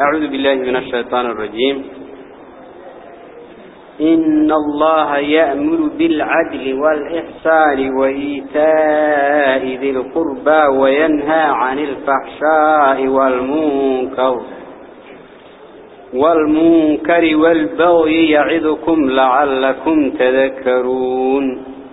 أعوذ بالله من الشيطان الرجيم. إن الله يأمر بالعدل والإحسان وإيتاء ذي القربى وينهى عن الفحشاء والمنكر والمنكر والبغي يعظكم لعلكم تذكرون.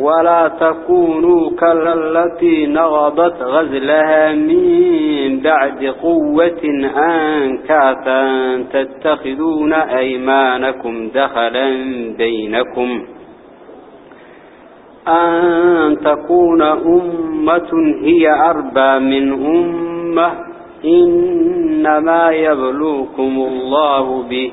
ولا تكونوا كالتي نغضت غزلها من بعد قوة أنكاتا تتخذون أيمانكم دخلا بينكم أن تكون أمة هي أربى من أمة إنما يبلوكم الله به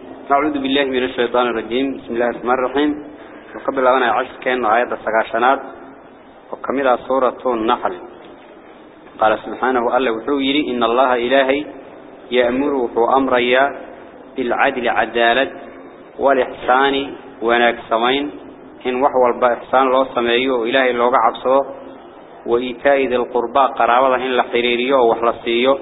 أعوذ بالله من الشيطان الرجيم. بسم الله الرحمن الرحيم. وقبل أن أعيش كأن آيات السقاشنات وكمل سورة النحل. قال سبحانه ألا وحويري إن الله إلهي يأمره أمريا بالعدل عدالة والإحسان ونكسوين إن وحوى البإحسان الله سمعيه إلهي اللوغة عبصه وإيتاء ذي القرباء قرابة إن لحريريه وحلصيه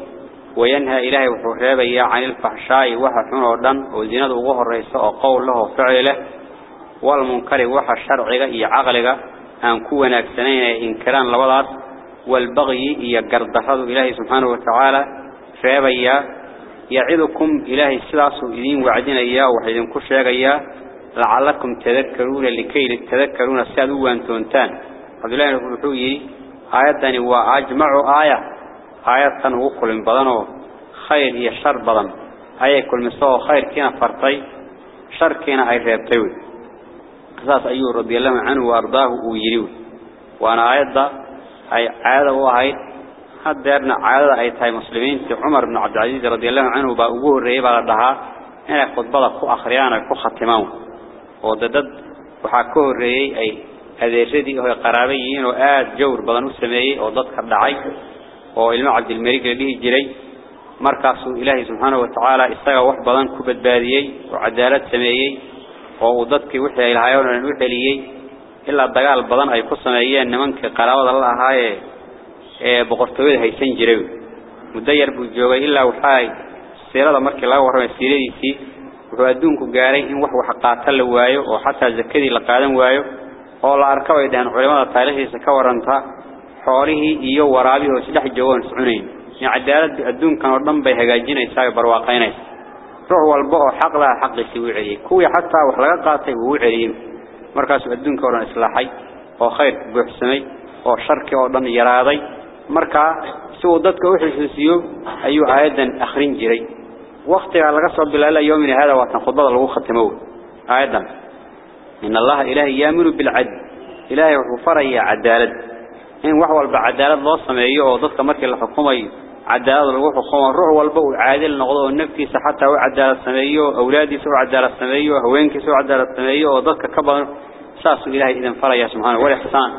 وينهى إلهي وحرابي عن الفحشاء وححون ودن وزينة وغه الرئيس وقول له فعله. والمنكر وحى الشرع إيا عقلك أن كونا كسنين إنكران لوضعت والبغي إيا قردحض إلهي سبحانه وتعالى. فرابي يعظكم إلهي السلاس إذين وعدين إياه وحيدين كشيك إياه. لعلكم تذكرون لكي تذكرون السادو وانتونتان. عبد الله يقول آيات هو أجمع آية. آياتان وكل بدنه خير هي شر بدن. أي كل مسوا خير كنا فرطي شر كنا أي ريبتوي قصاص أيوه رضي الله عنه وأرضاه ويريو. وأنا آيات أي عادة وهاي هدرنا عادة أي تاي مسلمين في عمر بن عبد العزيز رضي الله عنه بأوجه الرئيب على الدهاء هنا خطبة كو أخريانا كو ختمه. وددد وحكوه الرئيب أي هذه الشيء هو قرابيين وآد جور بدن السماء وضد oo وإلم عبد المريك به جري مركز إلهي سبحانه وتعالى إصطاق وحبضا كبت باذيي وعدالة سمائيي ووضطك وحي إلى هايون الوحي ليي إلا الضغال البضان أي قصة مائية أن منك قلاوض الله هاي بغرطويد هاي سنجري مدير بجوغة إلا وحاي السيرة مركز الله ورحمة السيرة ديسي وفادونك قاري إن وحو حقاتا لوايو وحتى زكدي لقادم وايو وقال الله أركوا إذا أن علماء التاريخي سكورانتا xoolihii iyo waraabihii oo isdhex joogan sucunayn in cadaalad adduunkan oo dhan bay hagaajinaysaa oo barwaaqaynaysaa ruux walba oo xaq laha xaqiisii u celiyay kuwii xataa wax laga qaatay uu celiyay markaasuu adduunka oo dhan islaaxay oo khayr buuxsamay oo sharki oo dhan yaraaday markaa si uu dadka u xisuusiyo ayuu aayadan akhrin jiray waqtiga laga soo bilaabay yoomina hada waa khudbada lagu khatimo aayadan in allaha ilaahi yaamuru bil adl ilaahi wuxuu faraya cadaalad إن وح والبعد على الله صم أيه وضد كمرك الحكومة عدال الروح وخوان روح والبول عادل نغضو النفتي سحتها وعدال السميو أولادي سوء عدال السميو هوينك سوء عدال السميو وضدك كبر. ساس إلهي إذن فريا سبحانه والإحسان.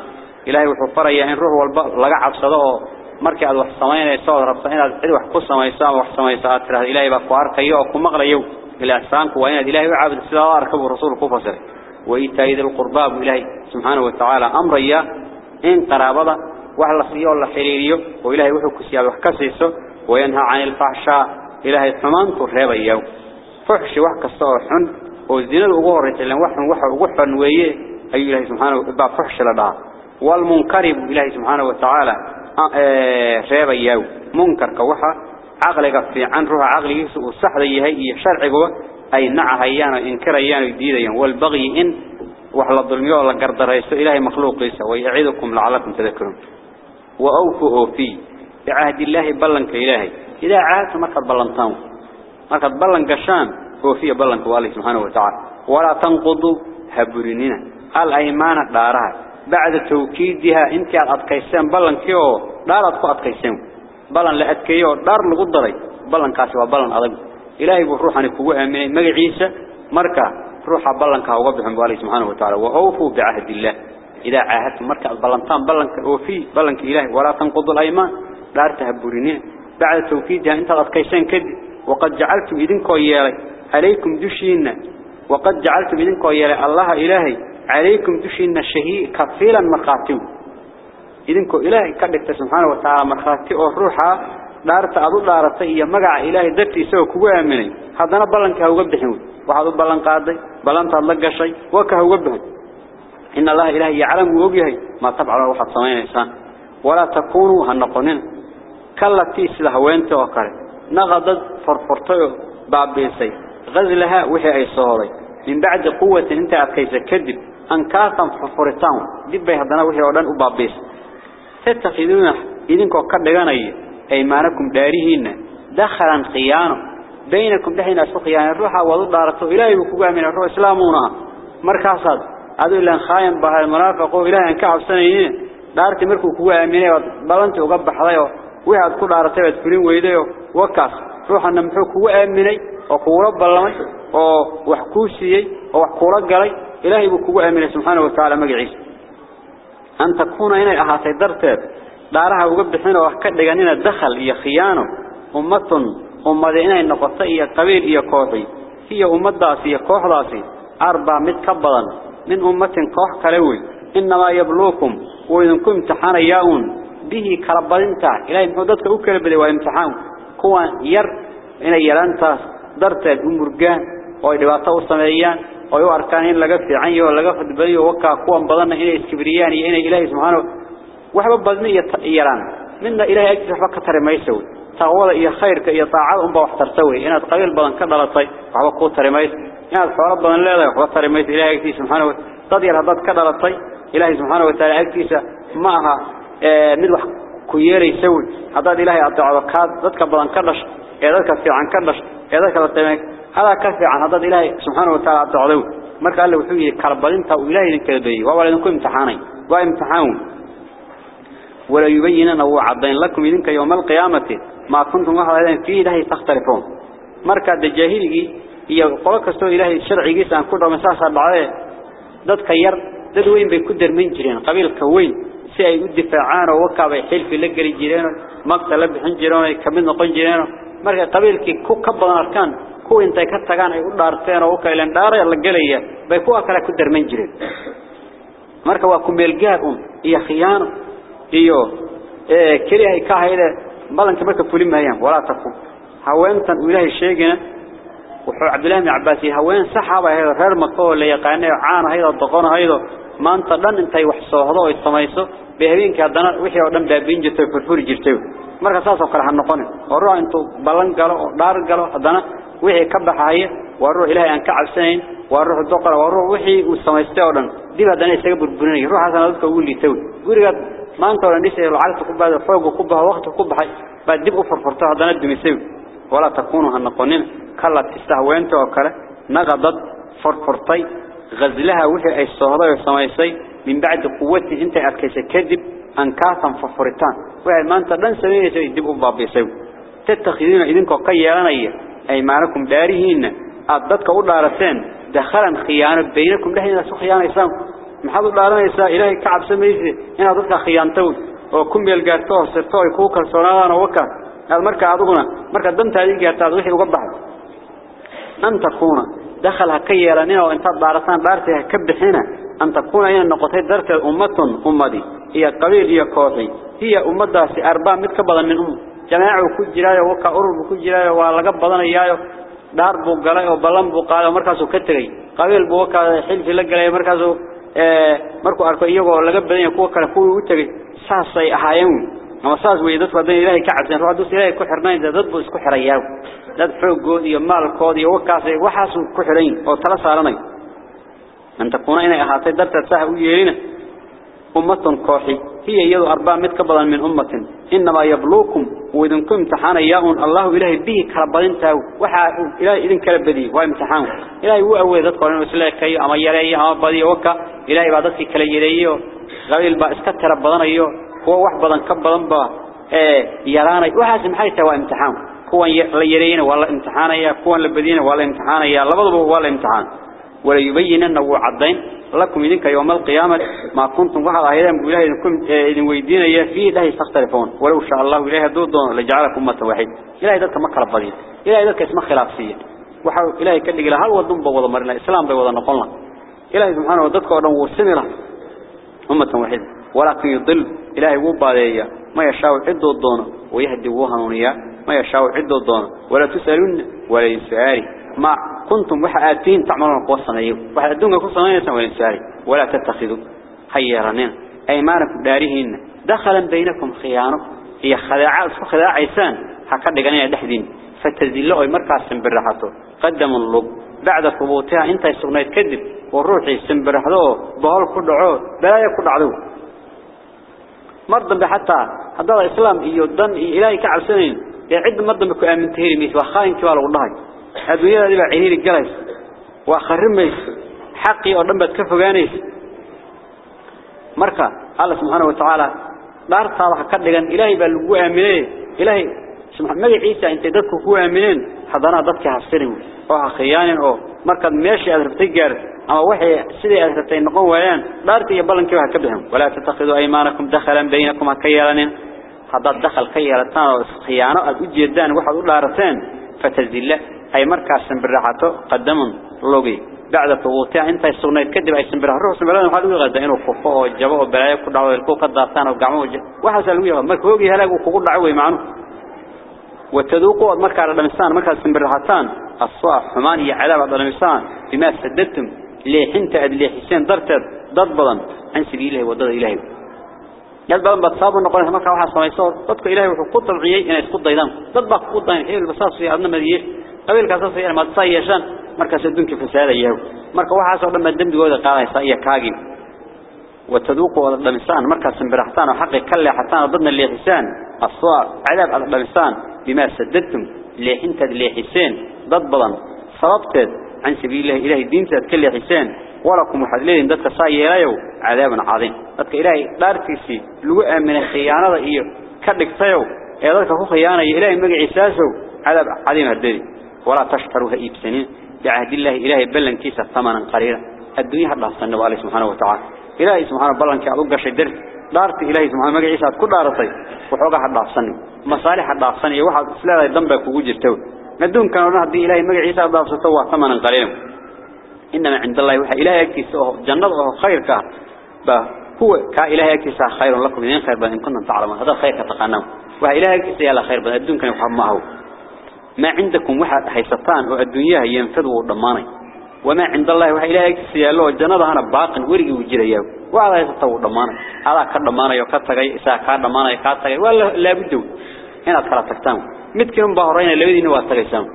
إلهي وحو فريا إن روح والبول لقع عبصده مركع الوحصمين يساو ربصين إذو حقصم يساو وحصم يساو تره إلهي باكو أرقيو أكو مغليو إلهي وعبد السلاء أركبه رسول كفسر إلهي سبحانه وتعالى أمريا. إن قرابة وحلا فيه الله حريريه وإلهي وحو كسياد وحكسيسه وينهى عن الفحشاء إلهي ثمان كرهب إياه فحش وحك الصوحن والزنا الأغورة لأن وحن وحن وحن ويه أي إلهي سبحانه إبا فحش لدها والمنكرب إلهي سبحانه وتعالى رهب إياه منكر كوحا عقلك في عن روح عقلي وصحد إيهي شرعه أي نعها إيانا إنكر إيانا جديدا والبغي إن وحل الظلمية ولا رئيسه إلهي مخلوق ليس ويعيدكم لعلكم تذكرون وأوفوا في بعهد الله بلنك إلهي إذا عاهدت مركز بلنتان مركز بلن قشان هو فيه بلن كوالي سبحانه وتعالى ولا تنقضوا هبرنين الأيمان دارها بعد توكيدها انت أتكيسان بلن كيو دار أتكو أتكيسان بلن لأتكيو دار لقدري بلن كاسوا بلن أضب إلهي بروح أن يكوه من مقعيسة مركا روح بلن كهو بحن بالله سبحانه وتعالى وأوفوا بعهد الله. إذا عاهدت مركا بلنتان بلن وفي بلن إلهي ولا تنقضوا الأيمان. دار تهبرنين بعد توكيدها انت أتكيسان كد. وقد جعلتم إذنكو يالي عليكم دشينا وقد جعلتم إذنكو يالي الله إلهي عليكم دشينا الشهي كفيلا مرخاتم إذنكو إلهي كدكت سبحانه وتعالى مرخاتي وروحا دارت أدو دارت إيا مقع إلهي درتي سوى كوة أمني هذا بلنك هو قبحن وهذا بلن قادي بلن تطلق شيء وكهو قبحن إن الله إلهي يعلم ووجهي ما تبع روح الصمين إنسان ولا تكونوا هالنقنين كالتي سلهوينت وقال نغضت فرفرتو بابيسي غزلها وحي أي صهري من بعد قوة انت أكيس كذب أنكاثا فرفرتان دب هذا وحي ودان أبابيس تتخذون إذنكو كردغاني أيمانكم داريهن دخلا خيانة بينكم دحين أسو خيانة الروح وضد دارته. إلهي وكوها من الروح إسلامونا. مركاسات هذا إلا خاين بها المنافق وإلهي أنك عبسانيين دارتي مركو كوها أميني. بلانتي وقبح ضيو وحد كل عرتي وتفرين ويديو. وكاس. روحنا محو كوها أميني. وكورا بلمي وحكوسيي وحكورا قلي. إلهي وكوها أميني سبحانه وتعالى مقعيس. أن تكون هنا أحاطي درتات دارها وقبحين وحكدغانين دخل إيا خيانة أمة إنا النقطة إيا قبيل هي أمة داسي إيا كوح داسي أربع متكبضا من أمة كوح كلوي إنما يبلوكم وإذنكم امتحان ياؤون به كربانتا إلهي محدودك أكل بدي وامتحان كوا ير إنا يلانتاس درتات أمرقان وإدباطة وصميان ويو أركانين عني ولغا في البني ووكا كوا بضنا إنا إسكبريان إنا إلهي سبحانه وحبا بدني يران منا التقوى هي خير كي طاعهم بوح سوي هنا تقبل بان كذا لطي عبقو ترميس هنا صار بان لا لا عبقو ترميس إلى عكسي سبحانه تدير هذا كذا لطي إلى سبحانه وتعالى عكسي معها آه، ندوح كيير يسوي هذا إلى هي عبقو كذا ذكر بان كذاش هذا كفي عن كذاش هذا كذا تميك. هذا كفي عن هذا إلى سبحانه وتعالى عبقو ما قال له سوي كربلين تو إلى الكذبي وولنكم امتحاني وامتحان ولا يبين أنه عبدين لكم يدينك يوم القيامة. Sharcigiisa aan ku dhamaysaasaa dhacday dadka yar dad weyn bay ku darmin jireen qabiilka weyn si ay u difaacaan oo wakaabay xilfi la gali jireen magta la bixin jireen ay kamid noqon jireen marka qabiilkii ku ka badan arkaan ku intay ka tagaan ay u dhaarteen oo kale dhaaraya la galaya bay kuwa kale ku darman jireen marka waa ku meel gaar un iyo khiyaano iyo ee kaliya ay ka hayde wuxuu Abdullah ibn Abbas haween saxaaba ahayd reer Makka oo la yaqaanay caan ahayd oo doqon ahayd maanta dhan intay wax soohdo oo samayso beehaweenka hadana wixii oo dhan baabin jirtay furfuri jirtay marka saas oo kale ha noqon oo ruux intuu balan galo oo dhaar galo hadana wixii ka baxaya waa ruux ilaahay aan ka cabsanayn waa ruux doqor waa ruux wixii uu samaystay oo dhan dib hadana isaga burburinay ruuxaasna dadka ugu liitay guriga dhisay lacagta ku baado xoog ku baho waqti ku baxay ba dib u furfurto hadana dumisay wala takunu han noqonin. Kala istahweento oo kale naqadad furfurtay غزلها وحي أي الصهداء والسمايسي من بعد قوتي انت أكيس كذب أنكاثا ففرتان وحي ما انت لن سميه يدبوا بابيسيو تتخذون إذنكو قيالانية أي معناكم داريهين أددك أولا رسين دخلا خيانة بينكم لحين نسو خيانة إسلام محاضر الله لنا إسلام إلهي كعب سميسي إن أددك خيانتون وكم يلقاتوه سرطوه يكوكا صنانا وكا هذا مركا عدونا مركا دمت هذه قاتات وحي وقبحت أن تكون دخلها كيرانين وانت دارتان دارتها كبحنا أن تكون هي النقطة درت أمة أمدي هي قبيل هي كوحي هي أمة سي أربع متكبضا من أم جماعة كجرايا وكا أرب كجرايا ولقب بضان إيايو دار بو قلاي وبلان بو قالا مركزو كتري قبيل بو وكا حلف لقلاي مركزو مركو أركو إياغو لقب بضان يكو وكا كوي وتري ساسي أحايون ama saas way dadku haday ilaahay ka cabsan ruuxdu ilaahay ku xirnaan dad buu isku xirayaa dad xooggood iyo maalkood iyo wakaas waxaas ku xirayn oo tala saaranay anta kuna inay ahaatay darta sax u yeelina ummatun kooxi هي يدو أربع متكبضا من أمة. إنما يبلوكم وإذنكم امتحان إياهم الله إلهي به كربضين تاو. وحا إلهي إذن كربدي. وامتحان إلهي هو أول ذاتك ولن وسلاك كي أما يلي أما بدي وكا. إلهي بعدتك كلا يليه غير با اسكتر بدن أيوه هو واحد بدن كبضن با. يراني وحاسم حيث هو امتحان. كوان يرين والله امتحان يا. كوان لبدين والله امتحان يا. لبضب والله امتحان. ولا يبين أنه عضين لكم إذنك يوم القيامة ما كنتم وحد أيضا بإله إذنكم إذن ويدين إياه فيه ده يستختلفون. ولو شاء الله إله دون لجعلكم أمة واحد. إله ذلك مكر الضديد إله ذلك اسمه خلافسية وحاول إله كدق إلى هل وضم بوضا مرنا؟ إسلام بوضا نقلنا إله سبحانه وذلك ودن وسمرة أمة واحد. ولكن يضل إله وباليه ما يشاء عدو الدون ويهدي وهنونيا ما يشاء عدو الدون. ولا تسألون ولا يسألي ما كنتم وحاتين تعملون قوصنا أيوه وحدونك قوصنا يسمى الإنسان ولا تتخذوا خيرانين أيمانكم دارهن دخلا بينكم خيانة. هي خداع خداع عيسان. حقد جنيه دحدين. فتزلوا أي مركز سنبرحته قدموا اللب. بعد ثبوتها انت يسقنيت كذب. والروح يسنبرحته بهال كدعو. بلا يكد عدو مرضا حتى هذا الإسلام يودن إلهي كعب سنين. يعد مرضا بكو آمن تهيري ميت. وخاين كبال والله الدنيا دي بقى عينين الجلس وأخرمي حقي أرنب كف جاني مركا الله سبحانه وتعالى دار صالح كده لأن إلهي بالقوة منه إلهي سبحان ما عيسى أنت دتك قوة منين؟ حضنا دتك عصيرين أوه خيانة أو مركا ماشي أدرب تجار. أما وحي سيدي أدربتين قوة يان دارك يبلن كيف هكبهم ولا تتخذوا أيمانكم دخلا بينكم كيالن حضات دخل خيالتان وخيانة الأجيدان وحضور لارتان فتزيله أي مركز سنبرحته قدم لوجي. بعد ثبوتها أنت السنة كذب أي سنبرح روح سنبرح وحلو غدا إنه كفه وجبه وبلايا كل دعوة الكوك الدارتان وقعمه وحصل وياه مرك هو جهلا وكل دعوة معه وتذوقوا مركز على الإنسان مركز سنبرحتان الصاح حمان يعلى على الإنسان بما سددتم ليه حنت أدلي حسين درتد ضربا عن سبيله وضد إلهي. بلن بتصاب نقول هما كان واحد سميسور ضدك إلهي وحقوط العيي إن يسقط ضد ضيدان حيل البصاص في أدنى مديش قبل ما تصيشان مركز الدنك فساد يهو مركز واحد صار لما الدم جوده قاعد يصيح كاجي وتذوقوا على الإنسان مركز سنبرحتان وحق كل حتان ضدنا اللي حسان الصوار عذاب على الإنسان بما سددتم اللي حنت اللي حسين ضد بلن صلبت عن سبيل الله إلهي الدين تتكلم حسان ولكم وحدلين ضدك صايريو عذاب عظيم ضدك إلهي دارتيسي لو من الخيانة إيه تيو إيه ضدك هو خيانة إلهي مجع إساسه عذاب عظيم هدري ولا تشتروها إبسنين بعهد الله إلهي بلن كيسة ثمنا قليلا. الدنيا الله سنة الله سبحانه وتعالى. إلهي سبحانه بلن كأبوك شدر. دارت إلهي سبحانه مجع إساس كل دارتي. وحوقها الله سنة مصالح الله سنة واحد سلاله دنبك وجر تو ندون كانوا نهدي إلهي مجع إساس الله ستوى ثمنا قليلا. إنما عند الله وحى إلهي يكتسه جنة خير كه هو كإلهي يكتسه خير لكم. إن خير بأن كنتم تعلمون. هذا خير كتقنوا وحى إلهي يكتسه يلا خير بأن الدون كان معه ما عندكم واحد حيستان والدنيا ينفذ ضماني وما عند الله وحى إلهي يلا الجنة هنا باق ورقي وجريه. وهذا يستطوع ضماني. هذا كر ضماني يكتغي إساء كر ضماني يكتغي ولا لا بدو هنا تكلا تكتام متكم بهرين لبدين واتغيسان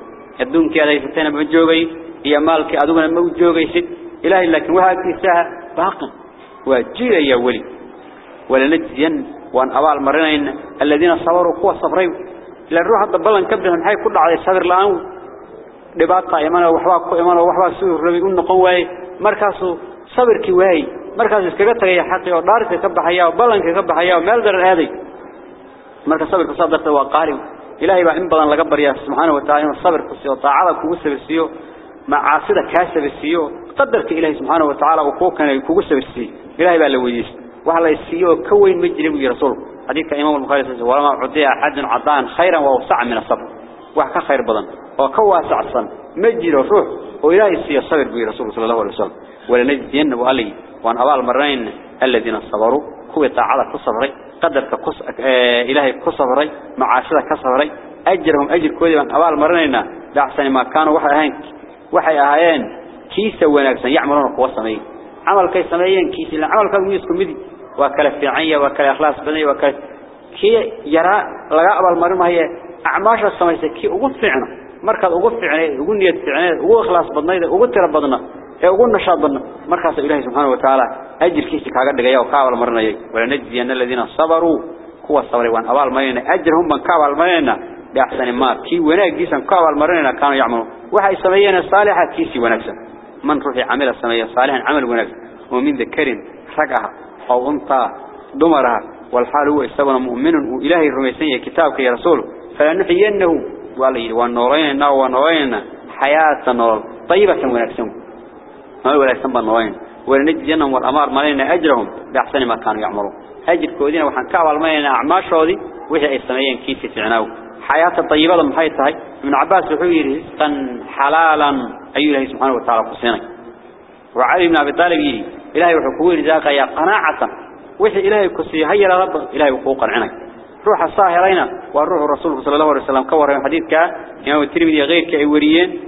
الدون كي هذا يستان بمجوغي هي مالك أدونا موجوغيسد إلهي لكن وهذا كيساها باقا وجيرا يا ولي. ولنجزين. وأن أبال مرنين. الذين صبروا قوة صبرين. للروح الضبالة نكبرهم حي كل على الصبر الآن لباقة إيمانا وحواك إيمانا وحواك سور ربي قلنا قوة مركزه صبر كواي مركز اسكبت يا حقي ودارك كبح حياه. وبلن كبح حياه. ومالدر هذه. مركز صبر كصدق وقارب إلهي بقى إن بدن لقبر يا سبحانه وتعالى. الصبر كسيو طاعة كوسة بالسيو معاصدة كاسة بالسيو قدرت إلهي سبحانه وتعالى وقوكنا يكوسة بالسيو إلهي بقى لويس وحلا السيو كوين مجرم رسول. حديث إمام البخاري ولما عدي أحد عطان خيرا ووسع من الصبر. وحكا خير بدن وكواسع الصن مجر روح وإلهي السيو الصبر بي رسول صلى الله عليه وسلم. ولنجزين وقالي وأن أبال مرين الذين صبروا. هو تعالى كصبري. قدرك كص آه إلهي كصبري. معاشرة كصبري. أجرهم أجر كودي وأن أبال مرينا لأحسن ما كانوا. وحي أهين. وحي أهين. كيس وناكسن. يعملون قوة سمين عمل كي سمين كيس إلا عمل كي يسكن مدي وكل فيعية وكل إخلاص بني وكل كي يرى لقى قبل مرة هي أعماش السماء كي وقف فيعنا مركز وقف فيعنا يقول يد فيعنا هو إخلاص بني إذا وقف تربضنا يقول نشاط بنا مركز إلهي سبحانه وتعالى أجر كيس كعقد دقيا وقابل مرة يجي ولا نجزي أن الذين صبروا هو الصبر وان أول ما ينا أجرهم من قابل ما ينا بأحسن ما كي ونجزي أن قابل مرة ينا كانوا يعملوا وحي سمينا صالحة كيسي ونجزي من رفع عمل السمية صالحا عمل ونجزي ومن ذكر رقها oo unta dumaraha والحال هو استغنى مؤمن وإلهي رميسين كتابك يا رسول فلنحيينه والله ونورينا ونورينا حياة نور طيبة ونكسم ما ولا يسمى نورين ولنجزينهم والأمار مالينا أجرهم بأحسن ما كانوا يعملون. أجر كودين وحن كعوال مالينا أعماش هذه وهي السميين كيف تعناه حياة طيبة محيطها ابن عباس وحوير رزقا حلالا أيها سبحانه وتعالى قصينا وعلي بن أبي طالب إلهي وحكوه يا قناعة. وحي إلهي كسي هيا لرب إلهي وقوقا عنك روح الصاهرين والروح الرسول صلى الله عليه وسلم كور حديث كا إمام الترمذي غير كأيوريين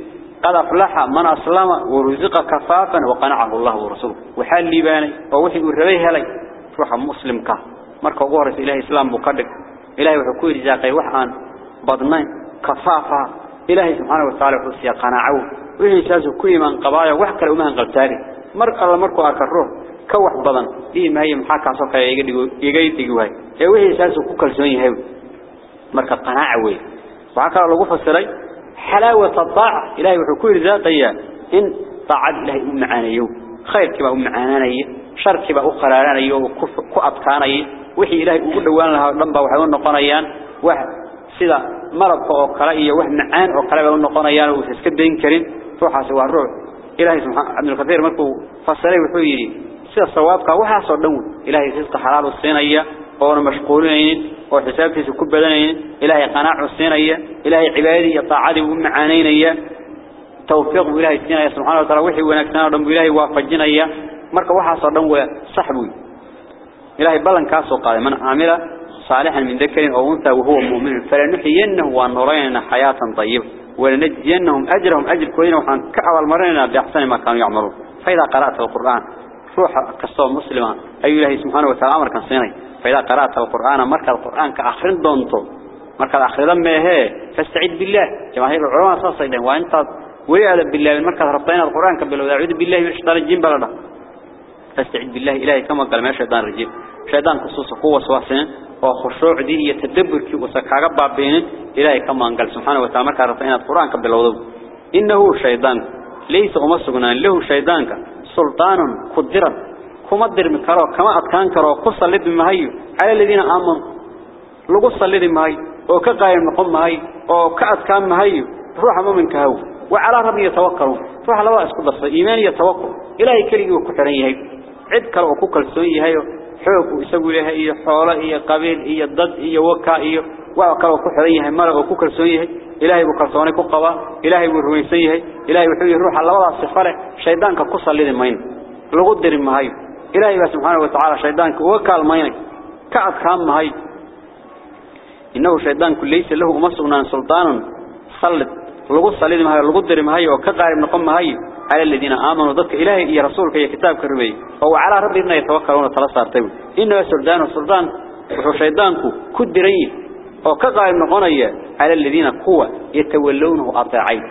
قد أفلح من أسلم ورزق كفافا وقنعه الله ورسوله. وحال لي باني ووحي الربيه لي. روح مسلم كا مركا غورس إلهي إسلام بقدك إلهي وحكوه رزاقي وحان بدنين كفافا. إلهي سبحانه وتعالى حسيا قناعه. وحي ساسو كل من قبايا وحكا لأمهن قلتاري مر الله مركو أكره كوح بدن إيه ما هي محاكاة صفة يجي يجي يجي وهاي هو يساسو كل زوين هاي مرك القناعة وهاي وعكا الله جوف السري حلاوة الطاعة إلهي وحكور ذاتي إن طاعد له معاني خير كبا معاني شر كبا أخرى معاني وكف قط يجي وحي إلهي كل دوان لها لمبا وحيون نقنيان وح سلا مرض أو قرية وح معان أو قرية ونقنيان وسكت بين كريم روح سوى الروح إلهي سبحانه عبد الكثير مركو فسره وحيري سيد الصوابقة وحاسو الدول إلهي سيد حلال الصينية قونا مشقولين وحساب في سكوب بدنين إلهي قناع الصينية إلهي عبادي يطاعدي ومعانين توفيق إلهي الصينية سبحانه وتعالى وحي ونكتنا ودنب إلهي وافجين مركو وحاسو الدول صحبوي إلهي بلن كاسو قال من عامل صالحا من ذكر أو أنثى وهو مؤمن فلنحيينه ونرينا حياة طيبة. ولنجزينهم أجرهم أجر كوين وحن كأول مرينا بأحسن ما كانوا يعملون. فإذا قرأت القرآن روح كسو مسلما أي الله سبحانه وتعالى أمر كان صيني. فإذا قرأت القرآن مركز القرآن كآخرين دونتو. مركز آخرين ما هي فاستعيد بالله. جماهير العلماء صاصيدا وأنت ويعلم بالله. من مركز ربطين القرآن كبلو أعوذ بالله من الشيطان الرجيم بلده فاستعيد بالله إلهي كما قال ما شيطان الرجيم. شيطان خصوصا قوة سواسين. وخشوع دي يتدبر كي وسكاغا بابين إلهي كما قال سبحانه وتعالى مركز ربطين القرآن كبلو إنه شيطان ليس أمسكنا له شيطان سلطان قدرا كما درم كرو كما أتكان كرو قصة لد مهيو على الذين آمنوا لقصة لد مهيو أو كقايم نقوم مهيو أو كأتكان مهيو روح مؤمن كهو وعلى ربي يتوكلوا روح أسكت الصلاة إيمان يتوكل إلهي كريم وكحرين يهيو عد كرو وكوكل سوي يهيو حوك ويسوي لها إيه حولة إيه قبيل إيه ضد إيه وكا إيه وكرو وكحرين يهي مرق وكوكل سوي يهي إلهي بكرسوني كقبا إلهي برويسي يهي إلهي وحوي روح الله الصفر شيطان كقصة لد مين لغو درم مهيو إلهي سبحانه وتعالى شيطانك وكال مينك كعد كام مهي إنه شيطانك ليس له أمسغنا سلطان صلت لغو صليد مهي لغو در مهي وكقارب نقم مهي على الذين آمنوا. ضدك إلهي يا رسولك يا كتابك الربي هو على ربنا يتوكلون ثلاثة ارتبوا إنه سلطان وسلطان وحو شيطانك كدرين وكقارب نقنية على الذين قوة يتولونه أطاعين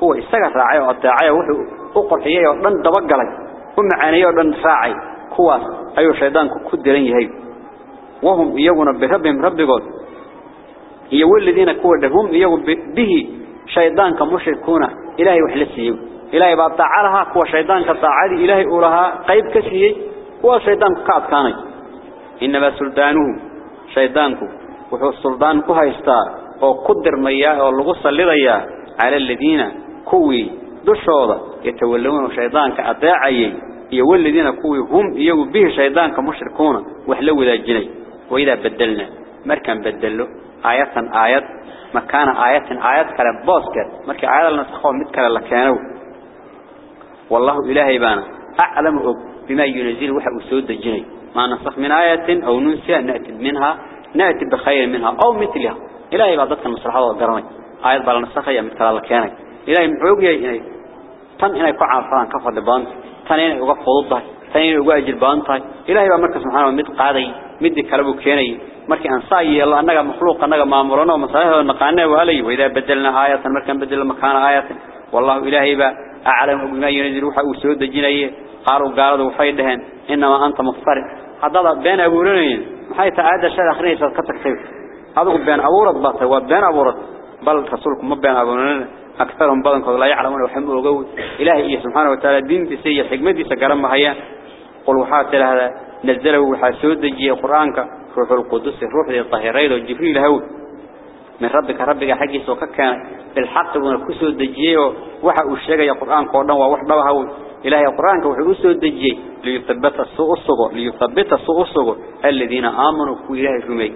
قوة استغر راعي وأطاعي وحو أقرحيه ودن دبقلي. ومعانيه ودن راعي kuwaas ayuu shaydaanku ku diran yahay wahum iyaguna birabbihim rabbigood iyo waladiina kuwa dhahum iyagu bihi shaydaanka mushrikuuna ilaahay إلهي بعد تعالها هو شيطان كتعالي إلهي أورها قيد كشيء هو شيطان قاد كاني. إنما سلطانه شيطانك وهو السلطان كه يستار أو قدر مياه أو اللي على الذين كوي دو هذا يتولون شيطان كأداعيين يول الذين كوي هم يو به شيطان كمشركون. وحلو ذا الجني وإذا بدلنا. مركم بدلوا آياتا آيات. مكان آيات آيات كلام باسكت مركي آيات النسخة ومتكلم لكانه والله إلهي بانا. أعلم بما ينزل وحق السود الجني. ما نصف من آية أو ننسى نأتي منها نأتي بخير منها أو مثلها. إلهي بعضتك النصر حوال قرمي آية بلا نصف يا مثل الله كانك إلهي محوق يا إلهي تن إلهي قع عرفان كفر لبانت تن إلهي وقف ضده تن إلهي وقع جل بانت إلهي بأمرك سبحانه ومد قاضي مد كربو كيني مرك أنصاي الله أنك مخلوق أنك مامورنا ومصالحه ونقعنا وإلهي وإذا بدلنا آية مرك بدل مكان آية. والله إلهي بأ أعلم بما ينزل وحا وسود جنيه قالوا قالوا وحيدهن إنما أنت مفتري هذا بين أبورين محيط عادة شيء أخرين كتك سيف هذا بين أبورت بطه وبين أبورت بل رسولكم ما بين أبورين أكثرهم بدن قد لا يعلمون وحملوا قوي إلهي سبحانه وتعالى دين بسيء. حكمتي سقرم هيا. قل وحات هذا نزله وحاسود جي قرآنك. روح القدس. روح الطاهرين وجبريل هود من ربك ربك حقي سوك كان بالحق ونكسود دجيه وحا الشيء القرآن قرآن ووحده هود إلهي قرآنك وحسود دجيه ليثبت السوء الصغر ليثبت السوء الصغر الذين آمنوا إلهي رمي.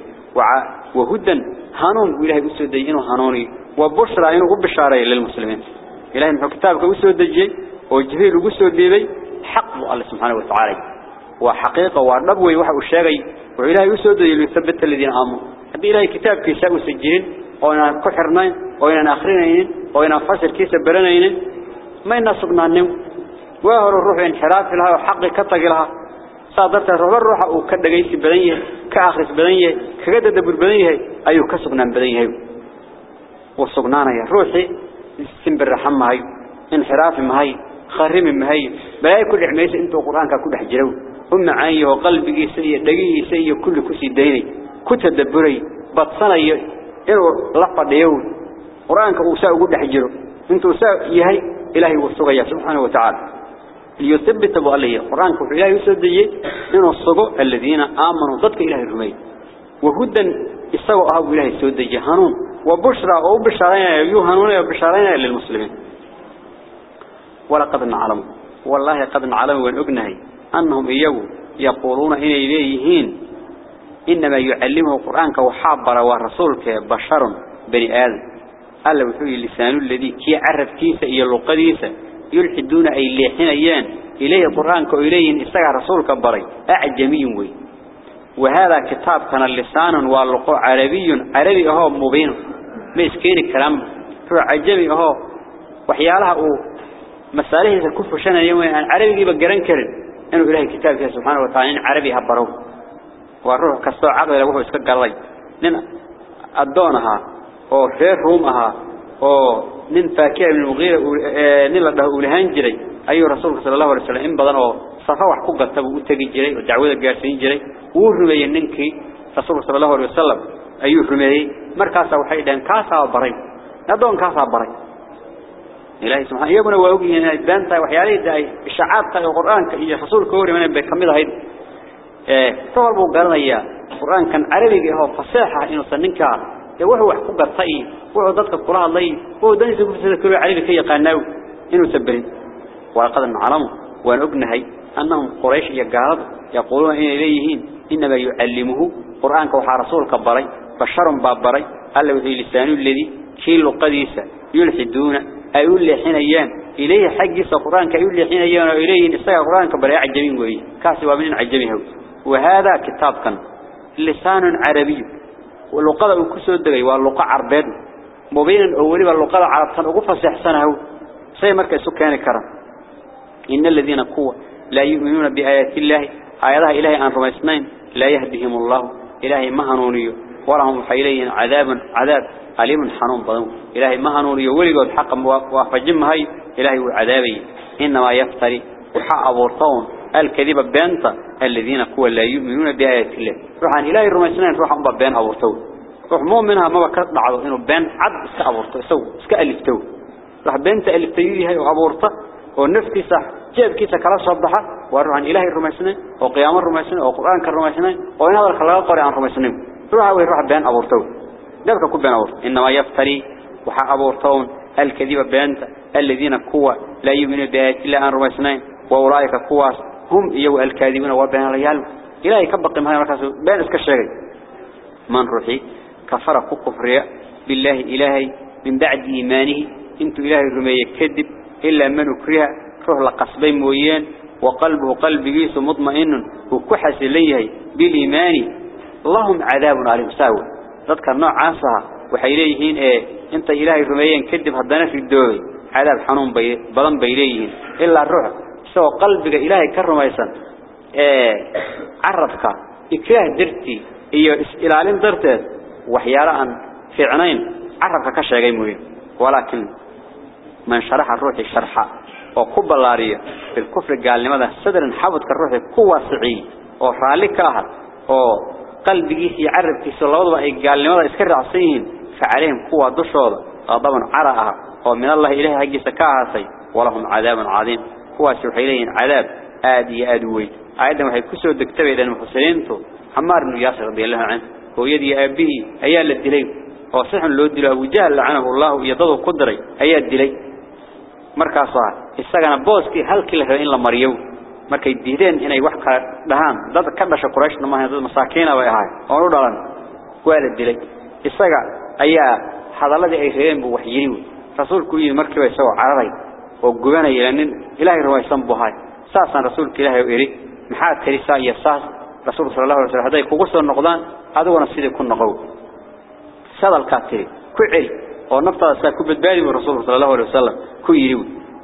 وهدا هانون إلهي أسود دجيه هانوني. وبشرى إنه بشارة للمسلمين. إلهي محو كتابك أسود دجيه وجبريل أسود ديبي حق الله سبحانه وتعالى. وحقيقة ونبوي وحا الشيء وإلهي أسود دجيه ليثبت الذين آمنوا. هذا إلهي كتاب كيسا وسجين وإنا كحرنين وإنا آخرين وإنا فصل كيسا برنين ما إنا صبنا النوم وهو الروح انحراف لها وحق كتق لها صادرت الروح وكدغيس بدنيه كاخرس بدنيه كغدد بدنيه ايو كسغنان بدنيه وسغنانا يا روحي سنبر رحمه هي انحراف ما هي خرم ما هي بلاي كل عميس انت قرانك كل حجرو هم عايه وقلبي سي دغي سي كل كسي ديني كتدبري quraanka uu saa ugu dhex jiro intuu saa yahay ilaahay uu sugaya subhanahu wa ta'ala ليثبت أبو الله. القرآن كفر إلهي يسدي إنه الصقو الذين آمنوا ضدك إلهي الرمي وهدا يسوى أبو إلهي يسدي جهنون وبشرى أو بشرين يوهنون وبشرين للمسلمين. ولقد نعلم. والله قد نعلم ونؤقنه أنهم إياه يقولون إن إليهين إنما يعلمه القرآن كوحابر ورسولك بشر بني آدم. قال له لسان الذي كي عرف كيسة إيا اللقديسة يلحدون أي ليحنيان إليه القرآن كإليه إستقع رسولك بري. أعجمي وي. وهذا كتاب كان اللسان واللقاء عربي عربي أهو مبين. ما يسكين الكلام. هو عجمي أهو وحيالها مسألة الكفر شنا يومين عربي يبقى قرن كرن. إنه إلهي كتاب سبحانه وتعالى عربي هبروه والروح كستو عقل لوحو اسكا قلي نين أدونها أو فير رومها أو نين فاكية من المغيرة نين لده أولهان جري أي رسول صلى الله عليه وسلم إن بدن أو صفا وحكو قلتبه أتقي جري ودعوة قاسين جري ورمي ننكي رسول صلى الله عليه وسلم أي رمي مركاسا وحيدان كاسا بري ندون كاسا بري إلهي سبحانه يقول وأوجي هنا بانتا وحيالي داي إشاعات تاي القرآن كإيا رسول كوري من بكمل هيد طول بو قرنيا القرآن كان عربي هو فصيحة إنه سننكا وهو حكو قرطي وهو ضدك القرآن الله وهو دنيس كفر كل عربي كي يقاناو إنه سبرين ولقد نعلم وأن أبنهي أنهم قريش يقارض يقولون إن إليهين إنما يعلمه قرآن كوحى رسول كبري بشر بابري قال له لسان الذي كيل قديسة يلحدون أيول حين أيام إليه حقس القرآن كيول حين أيام وإليه نستيق القرآن كبري عجمين وإيه كاسي ومن عجمين وهذا كتاب كان لسان عربي واللقاء الكسود دقي واللقاء عربيد. مبين أولي واللقاء عرب كان أقف سيحسنه سي مركز سكان كرم إن الذين قوة لا يؤمنون بآيات الله آياتها إلهي أن رميسنين لا يهدهم الله. إلهي مهنوني ولهم حيلين عذاب عذاب أليم حنون بضم. إلهي مهنوني ولقد حقا وفجم هاي إلهي وعذابي إنما يفتري وحق أبورطون الكذب بينتا الذين قوة لا يؤمنون بآيات الله. روحان إلهي الرميسنين روحان بين أبورطون روح مؤمنها ما بكت بعض إنه بين عد اسك أبورطو سو اسك ألفتو. روح بينت ألفتيوه هاي وأبورطة ونفتي صح جيب كيسا كلا صبحة. وروحان إلهي الرميسنين وقيام الرميسنين وقرآن كالرميسنين وإن هذا الخلاق قرآن الرميسنين. روح ويروح بين أبورطون ذلك كو بين أبورطون إنما يفتري وحق أبورطون الكذب بينتا الذين قوة لا يؤمنون بآيات الله أن رميسنين وأولئك قواس هم يو الكاذبون وبين ريال إلهي كبقي مهاي مركز بين اسك من روحي. كفر كفر بالله إلهي من بعد إيمانه. إنتو إلهي رمي كذب. إلا من أكره روح لقصبين مويين. وقلبه قلب جيس مطمئن. وكحس ليه بالإيمان اللهم عذاب عليهم. ساوي. ذاتك النوع عاصها. وحيليهين. إيه. إنت إلهي رميين كذب. هدنا في الدوي. عذاب حنون بي بضم بيليهين. إلا الروح. سوى قلبك إلهي كرميسا إيه عرفك إكراه درتي إيو إلالين درته وحيالا في عنين عرفك كشيء مهم ولكن من شرح الروح شرحا وكب اللارية في الكفر قال لماذا صدرا حبط كالروح كوا سعي ورالي كاهد وقلبه يعرف في صلوات قال لماذا اسكر عصيهم فعليهم كوا دشوض كواس وحيلين علاب آدي آدوي عادة ما حيكسوا الدكتبة إذا المفسرينتو حمار بن ياسر رضي الله عنه هو يدي أبيه أيا لدليه وصيح له الدليه أبو جهل لعنه الله يضغو قدري أيا الدليه مركا صاح إستغانا بوسكي هل كل حلين لمريو مركا يديهدين هنا يوحقا دهان داد كبش قريش نماها داد مساكينة وإهاي ونودا لن كوال الدليه إستغانا أيا حضالة أي خيرين بوحييريو رسولكو يمركبه سوا عرضي وقبنا يلنن. إلهي رويسان بهاي ساسا رسول كلاه يؤري محاك كريسا يساس. رسول صلى الله عليه وسلم هذا يقول قصر النقضان. هذا هو نصيري كن نقو. سادة الكاتري. كعري ونبتا ساكوب البالي من رسول صلى الله عليه وسلم. كيريو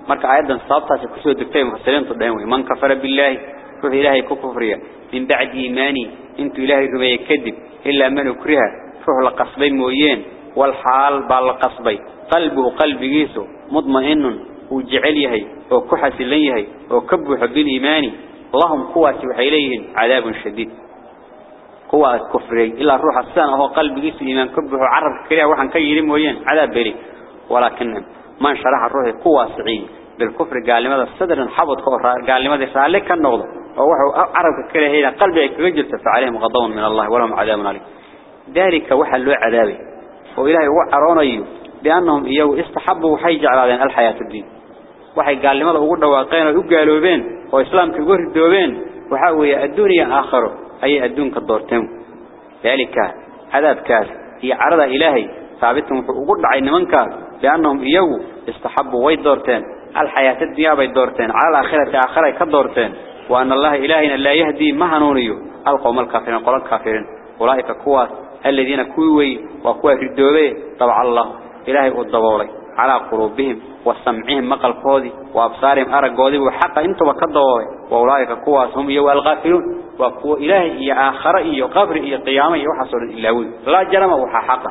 مارك عيدا صابتا ساكسوه الدكتين مفسرين تدهموه من كفر بالله. كف إلهي كفرية. من بعد إيماني. انت إلهي ربي يكذب. إلا من أكرها فروح لقصبين مويين. والحال بالقصبين قلبه قلب جيسه مضمئن وجعل يهي وكحس لن يهي وكبه بالإيمان لهم قوة وحيليه عذاب شديد قوة الكفر إلا الروح السنة هو قلب جسد إيمان كبه عرف كريه وحن كي يرم ويان عذاب بلي ولكن من شرح الروح قوة سعيد بالكفر قال لماذا الصدر انحبط قوة قال لماذا سألك النغض ووحو عرف كريه إلى قلبه كفجل فعليهم غضون من الله ولهم عذاب عليك ذلك وحل عذابه وإلهي وعرون أيه لأنهم يو استحبوا حيج على الحياة الدين waxay gaalnimada ugu dhawaaqeen oo u gaaloobeen oo islaamka ugu ridoobeen. Waxa weeye adduuniya aakhiro أي أدونك الدورتين ذلك عذاب كاس هي عرض إلهي ثابتهم وقل عين منك لأنهم إيو استحبوا ويد دورتين الحياة الدنيا بيد دورتين على الآخرة آخرة كدورتين وأن الله إلهنا لا يهدي مهنونيو القوم الكافرين قول الكافرين أولئك كواس الذين كوي وكوا في الدولة طبع الله إلهي الضبولي على قلوبهم وسمعهم مقل قوذي وأبصارهم أرق قوذي وحقا أنتوا بكدوا وأولئك كواس هم يو الغافلون وقوة إلهي إيا آخر إيا قبر إيا قيامة إيا وحصل إلاوي لا جرم وحقا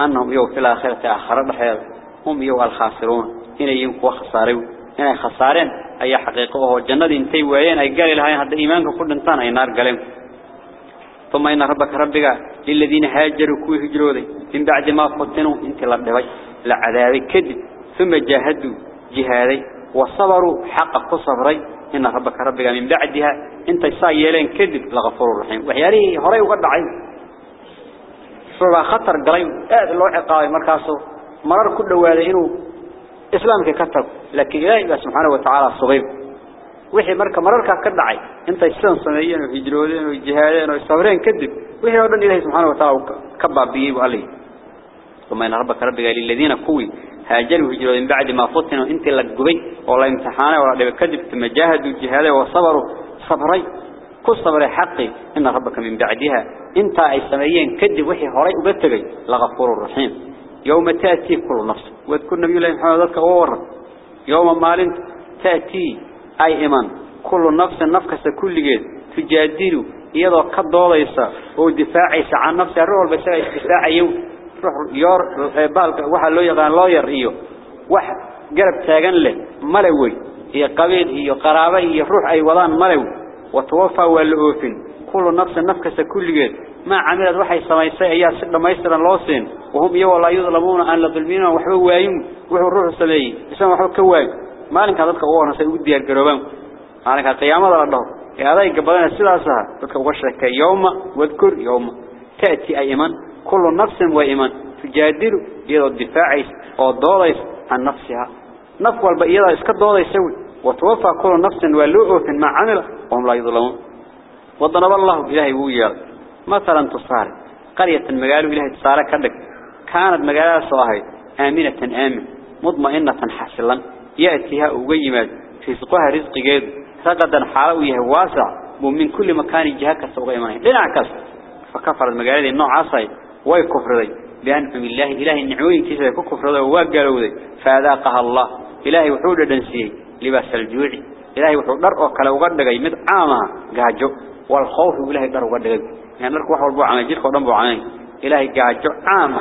أنهم يو في الآخرة آخر الحياة هم يو الخاسرون. إن ينكوا خسارون إن خسارين. أي حقيقة وهو الجنة انتي وين أي قال لها هذا إيمانك كل انتان. أي نار قلم ثم إن ربك ربك للذين هاجروا كوي هجروا ذي. من بعد ما فتنوا انت لبدوي لعذابي كذب ثم جاهدوا جهادي وصبروا حق صبري إن ربك ربك من بعدها انت يسايلين كذب لغفور الرحيم وحيالي وقد عين. فبا خطر قليم آد الله عقاوي مركاسو مرر كل واده إسلامك كتب. لكن إلهي سبحانه وتعالى صغير. وحي مركا مرركا كدعي انت إسلام سميين وهجرودين وجهادين وصبرين كذب وحي ودن إلهي سبحانه وتعالى كباب بيه وعليه. ثم إن ربك ربك للذين كوي. هاجروا هجروا من بعد ما فتنوا. إنت لقبي ولا امتحانه ولا كذب ثم جاهدوا جهاده وصبروا. صبري. كل صبر حقي. إن ربك من بعدها. إنت اي سميين كذب وحي هري وبتغي لغفور الرحيم يوم تأتي كل نفس. واذكر نبي الله محمد ذلك وورد يوم مالنت تأتي أي إيمان. كل نفس نفكس كل جيد. تجادل iyadoo ka doodaysa oo difaacaysa aan nafsi ruux walba isaga difaacayo ruux yor baalka waxa loo yaqaan lawyer iyo wax garab taagan leh malaway iyo qabiil iyo qaraabo iyo ruux ay wadaan malaw watawafaa waa la oofin kullu nafsi nafkasta kulligeed waxay samaysay ayaa si dhamaystiran loo siin wahum iyo walaa yudlamuuna aan la dulmiina waxba waayin wuxuu ruuxu sameeyey isagoo waxba ka waayin maalinka dadka ugu horreysay ugu diyaar garoobaan maalinka qiyaamada la dhaho يا ذا يقبلنا سلاسها تكوشك يوم وذكر يوم. تأتي أيمن كل نفس وإيمان. تجادل إلى الدفاع أو ضالس عن نفسها. نفوا البيضة إسكت ضالس يسوي. وتوفى كل نفس واللؤه ما عمل وهم لا يظلمون. وضرب الله إلهي ويال مثلا تصار قرية مقالوا إلهي تصار كذلك. كانت مقالة صاهي آمنة آمن. مضمئنة حسلا يأتيها وقيمة في سقوها رزق جيد. رقدا حاوية واسع. ومن كل مكان جهة كسوق إيمانه. لنعكس فكفر المقالة النوع عصي. ويكفر ذي. بأنعم الله إلهي النعوين كيسا يكفر ذي. وقالوا ذي. فأذاقها الله. إلهي وحود دنسيه. لباس الجوع. إلهي وحود در وكلا وقد دقي مد عامها. قاجو. والخوف إلهي در وقد دقي يعني نرك وحول بو عمي. جيرك ودن بو عمي. إلهي قاجو. عامة.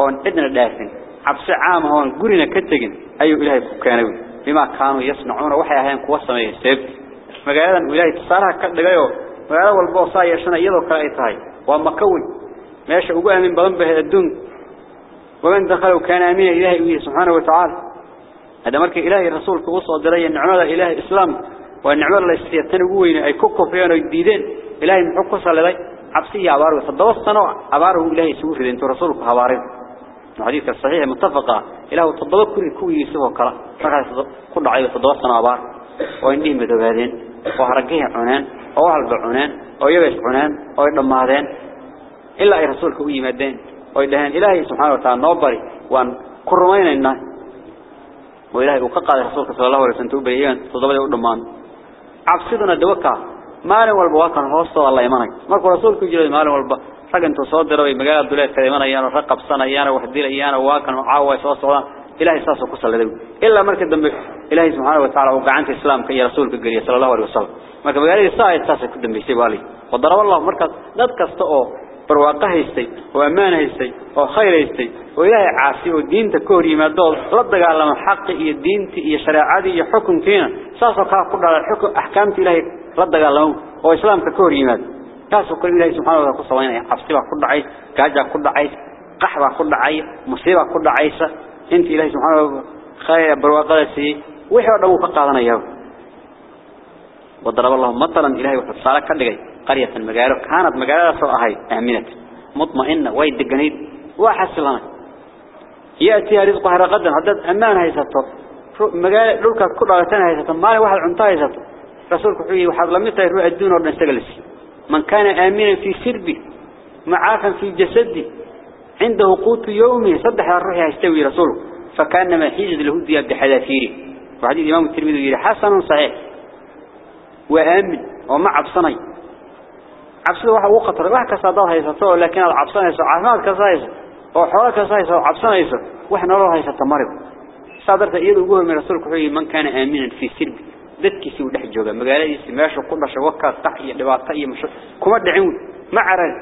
هون إدنا دافن. عبس عامة. هون قرنا كتغن أيو إلهي كانوا بما كانوا يصنعون. وحي أهين قوة سميه. سيبت مقالة إلهي تصارها كدقايو. مقالة والبوصا يشنا يضو كأيتهاي ومكوي ماشي أقوها من بضن به الدون. ومن دخلوا كان أمين إلهي سبحانه وتعالى. هذا مركي إلهي رسول كوصة دريا النعمة إلهي إسلام والنعمة الله يستيتنقوين أي كوكو فينا يديدين إلهي محقصة لذي عبسية عباره. فالدوس سنة عباره إلهي سوفي لأنت رسولك عباره الحديث الصحيح متفقة إله تضبط كل كوي يسوه كلا فقط كل عيب تضبط سنة عبار وإني مدبادين وهرجيه عنان أو هلب عنان أو يبس عنان أو يدمهدين إلا أي رسول كوي مدين ويدهن إلهي سبحانه وتعالى نوبري وأن كرمين الناس وإلهي وققع رسولك صلى الله عليه وسلم تبين تضبط يدمان عبسيدنا دوكا maalin walba waa kan hoostooda la imanay markuu rasuulku jiray maalin walba rag intuu soo diray magaalada duleedka imanayaan oo rag qabsanayaan wax dilayaan waa kan caawa soo socdaan ilaahay saas ku saladay illa markii dambe ilaahay subhanahu wa ta'ala uu gacanta islaamka iyo rasuulka galiya sallallahu alayhi wasallam marka magaalada saay saas ku dambeysay wali wadaraba allah marka dad kasta oo barwaaqo haystay oo amaan haystay oo khayr haystay oo ilaahay caasi oo diinta ka hor yimaado la dagaalamo xaq iyo diinta iyo shariicada iyo تاسو كل إلهي سبحانه وتعالى قصة وين أفسيرة كل عيس كاجة كل عيس قحرة كل عيس مصيرة كل عيسة أنت إلهي سبحانه وتعالى خير برواقلسي ويحوى دمو فقاضنا إياه وضرب الله مطلا إلهي وحد صالة كاللقي قرية المقارة كانت مقارة صراحي أهمينة مطمئنة ويد قنيد. وحسلنا يأتيها رزقها رغدا هدد أمان هيساته مقارة لولكات كل عيسان هيساته مالي واحد عمتها هيساته رسولك حيوه وحظ لم يطير رؤى الدون ورنستقلسي من كان آمنا في سربي معافا في جسدي عنده قوت يومي صدح الروح يستوي رسوله. فكان ما حيجد له بحذافيره وحديث إمام الترمذي يقول حسن صحيح. وآمن وما عبصني. عبصني واحد وقتر واحد كسادات هيسته لكن العبصني يسوع عفمات كسايس أو حوالك كسايس أو عبصني يسوع وإحنا الله هيسته مرض صادرت إيده وجوه من رسولك من كان آمنا في سرب dadkiisi uu dhex jooga magaaladiisa meesha ku dhashay wakaas tax iyo dhibaato iyo masho kuma dhicin ma caran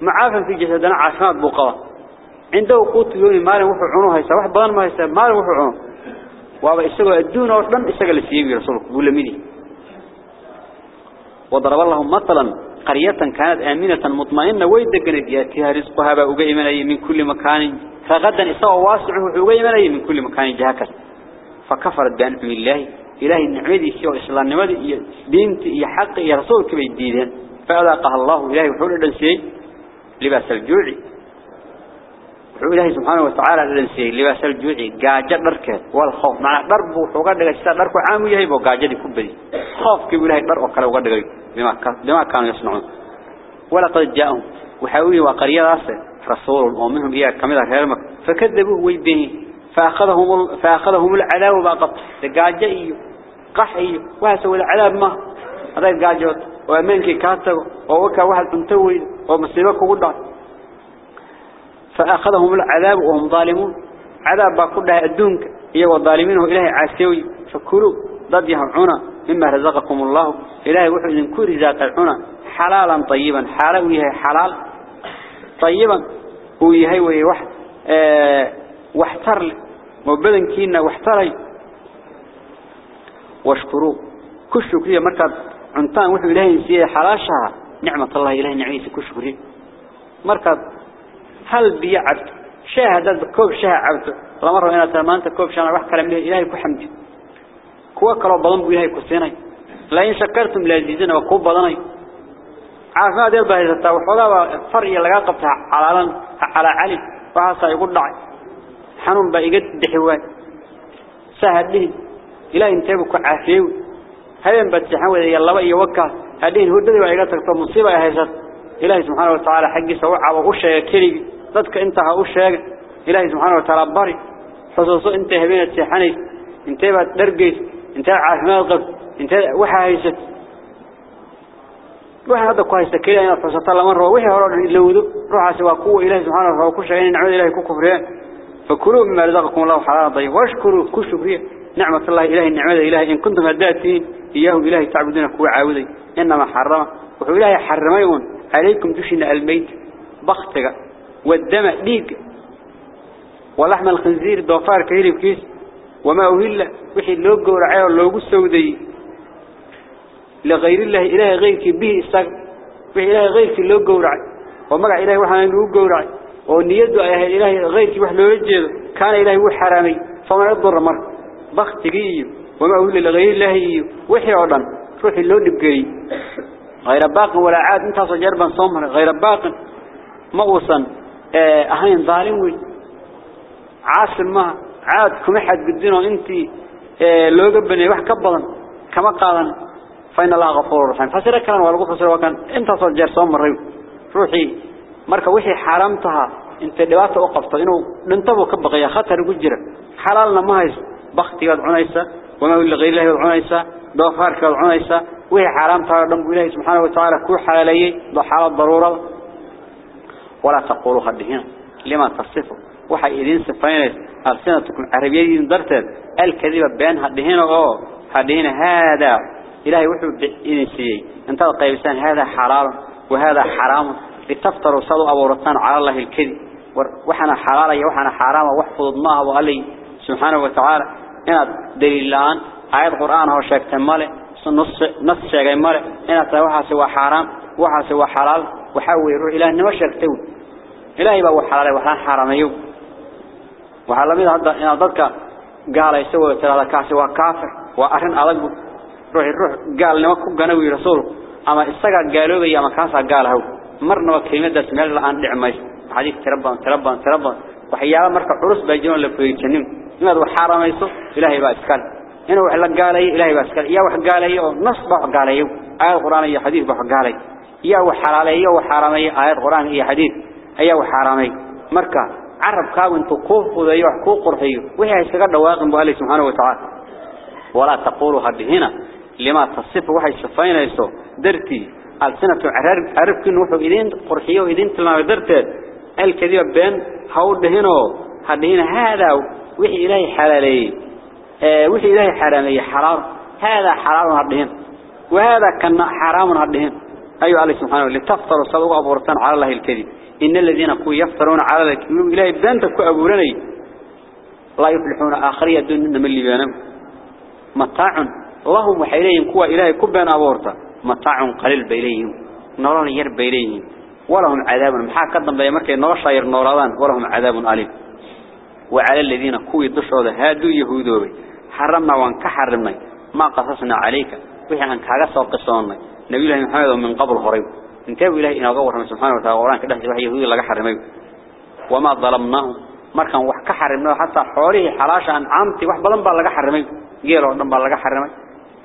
ma caafan fi jasadana caafimaad buu qaba quutu yooni maalin wuxuu cuno haysa wax badan ma haysa maalin wuxuu cuno waaba isagoo adduun oo dhan isaga la siiyay rasuulku buu lamidi وضرب الله مثلا قرية كانت آمنة مطمئنة ويدقنت ياتيها رزقها بأغي من من كل مكان فغدا إسوا واسعه أغي من كل مكان جهكس فكفرت بأنعم الله إلهي النعمدي سوى إسلام نمدي دينت يا حق يا رسولك فأذاقها الله إلهي وحول الدنسي لباس الجوع. وحول إلهي سبحانه وتعالى الدنسي لباس الجوع. قاجة دركة والخوف معنى درب وحوقات لغا درك عام يهيب وقاجة دي خوف كيب إلهي درب وكلا وقاد لغا بما, كانوا يصنعون. ولقد جاءهم. وحاولي وقرية راسة. رسول ومنهم إياه كمدة فكذبوه ويبيه فأخذهم فأخذهم العذاب باقط دقاجة إيو قح إيو وهسوا العذاب ما. هذا القاجة وأمانك كاتب ووكا واحد انتوي ومصيبك وقضع فأخذهم العذاب وهم ظالمون. عذاب باقودها الدونك إيو الظالمين وإلهي عاسيوي. فكلوا ضد عنا مما رزقكم الله. إلهي وحد إن كل العنا حلالا طيبا. حالا ويهي حلال. طيبا ويهي ويهي واحد آه واحتر لي وبدن كينا واحتري. واشكروا. كل شكرية مركب. عنتان وحو إلهي سيئة حلاشها نعمة الله إلهي نعيسي كل شكرية مركب. هل بيعبت شاهد كوب شاه عبت لمرة هنا تمانت كوب شانا روح كلام إلهي كحمد كوا كلا بضن بإلهي كسيني لئن شكرتم لازيزين وكوب بضني عافما دير بهذا التوحيد. فرق لقى قبتها على على علي. وعسى يقول دعي. حنون بقى دحوان سهله إلى إنتبه كعافيه هذين بتحول يلا بقى يوكل هذين هو الذي وعيقتك مصيبة يا هيسات إلهي سبحانه وتعالى حق سواء وغشة يكري ضدك انت هغشة إلهي سبحانه وتعالى باري خصوصا انت هبين السيحاني انت درقيس انت عافمات قبل انت وحا هيسات وحا هذا كويس كده أنا فرصة الله مرة وحي هرون يلودو روحا سوا قوة إلهي سبحانه وتعالى وكشة يعني نعود إلهي كفرين فكلوا مما رزقكم الله حلالا طيب واشكروا كل شكرية نعمة الله إلهي النعمة إلهي. إن كنتم هداتين إياه إلهي تعبدون كوا عاودي إنما حرم وحو إلهي حرميون. عليكم دشنا الميت بختك والدم ليك ولحم الخنزير دوفار كهيري بكيس وما أهل وحي لو قورعي ولو سودي. لغير الله إله غيرك به استغ وحي إله غيرك لو قورعي ومقع إله وحنا ونيده أيه إله غيرك وح لو يجيد كان إله وحرامي فما يضر مر بختقي وما أهل لغير الله وحي عضا روحي لو دبقي غير باق ولا عاد انت صجربا صمر غير باق مغوصا أهين ظالم عاصم ما عاد كم حد قدينه انت لو قبني ka badan kama qaadan. Fayna la غفور رحيم فسر كان wakan inta soo jeer soo maray ruuxi marka wixii xaraamtaha inta dhibaato u qabto inuu dhintabo ka baqaya khatar ugu jira xalaalna ma hayso baqtigaad cunaysa wama ila ghayrihi cunaysa doofaarkaad cunaysa wixii xaraamtaha dhan ilaahay subhanahu wa ta'ala ku xalaalayay xaalad daruura wala taqulu hadihina lima tasifu waxa idin sifaynaysa ألسنتكم عربيين درتد الكذب بين هدهنا أو هدهنا هذا إلهي وحو إنسي انت القيبسان هذا حلال وهذا حرام لتفتروا صدوا أبو رطان على الله الكذب. وحنا حلال وحنا حرام واحفظ الله وقالي سبحانه وتعالى. إن دليل الآن آيات القرآن هو شاك تمالي. نص نص شاك مالي إن تروحها سوى حرام وحا سوى حلال وحاول يروح إلهي نوشك تقول إلهي بقى حلال وحنا حرام lamid hadda inaad dadka gaalayso wada tirada kaasi waa kaafir waa arin adag ruuxi ruux gaalnimo ku gana wiil rasuul ama isaga gaaloobay ama kaasa gaalahow مرنا وكلمة داس مال الآن دعمش حديث تربان تربان تربان. وحيابا مركا عرص بيجون لفوي جنم إما ذو حارم يسو إلهي باسكال. إنا وحي الله إلهي باسكال. إياه وحي قال نص بحق قال إية آيات قرآن حديث بحق قال إياه وحرال إيه وحارم إية آيات قرآن حديث. إياه وحارم إيه مركا عرب كاوين تقوف ذيو حكو قرحيه وهي يستقر دواغن بها لي سبحانه وتعالى. ولا تقولوا هذه هنا. لما تصف وحي الشفين يسو درتي. السنة عرب عرب كن وحو إذين قرحيو إذين تلما درتي الكذيب بين حول هنا هذه هنا هذا وحي إلهي حلالي. آه وحي إلهي حرامي حرام. هذا حرام هذه هنا وهذا كان حرام هذه هنا أيها الله سبحانه لتفطروا صدقوا أبورتان على الله الكذب. إن الذين كوا يفترون على الكذب. إلهي بانتك أبورني. لا يفلحون. آخرية دون من اللي بينهم. متاع. اللهم وحيليهم كوا إلهي كبان أبورتا متاع قليل بيليهم نوران ير بيليهم ولهم عذاب. محا قدم بي مركي نوشا ير نوران ولهم عذاب أليم. وعلى الذين كوا يدشوا هادوا يهودوا حرمنا وان كحرمنا ما قصصنا عليك. وحي عن كاغا سوق قصونا نبي الله محمد من قبل هريب انتبه إلهي إنه قبر سبحانه وتعالى قرآن كده سبحانه يهودي لغا حرمي. وما ظلمناهم مركان وح كحرمنا حتى حوله حلاش عن عامتي وح بلن بقى لغا حرمي. جيلو دن بقى لغا حرمي.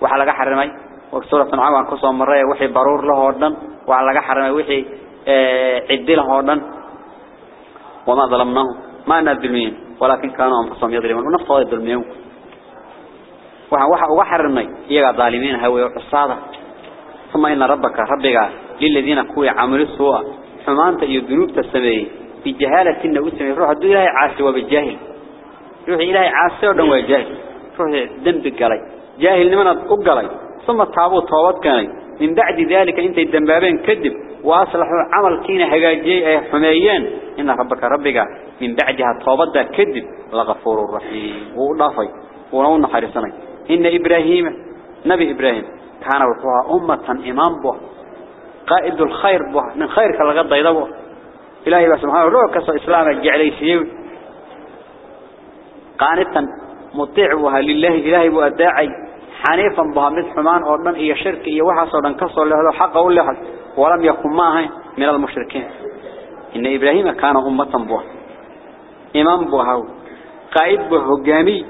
وح لغا حرمي. وسورة عام كسو مرية وحي برور له ودن وح لغا حرمي وحي آه عدي له ودن وما ظلمناهم ما نظلمين ولكن كانوا أنفسهم يظلمون ونفسهم يظلمون وح حرمي يغا ظالمين هوي وعصادة ثم إن ربك ربك للذين كوي عملوا سوء حمانة يذنوب تسميه بجهالة النبي سميه روح الدو إلهي عاسي وبالجاهل روح إلهي عاسي ودن وجاهل روح دنب قلي جاهل لمن أقلي ثم التعبوا طوابات كاني. من بعد ذلك انت الدنبابين كذب. وأصلحوا عمل كين هجاجي حميان إن ربك ربك من بعدها طوابات كذب. لغفور الرحيم. ونافي ونون حرسني إن إبراهيم نبي إبراهيم كان وحوها أمة إمام به قائد الخير به من خير كالغد ضيضه إلهي سبحانه روح كسو إسلام الجعلي سيوي. قانتا مطيع بها لله إلهي بأداعي حنيفا بها مثل حمان أردن إيا شرك إيا وحس أردن كسو له حقه ولحد ولم يكن معه من المشركين. إن إبراهيم كان أمة به إمام به قائد به قامي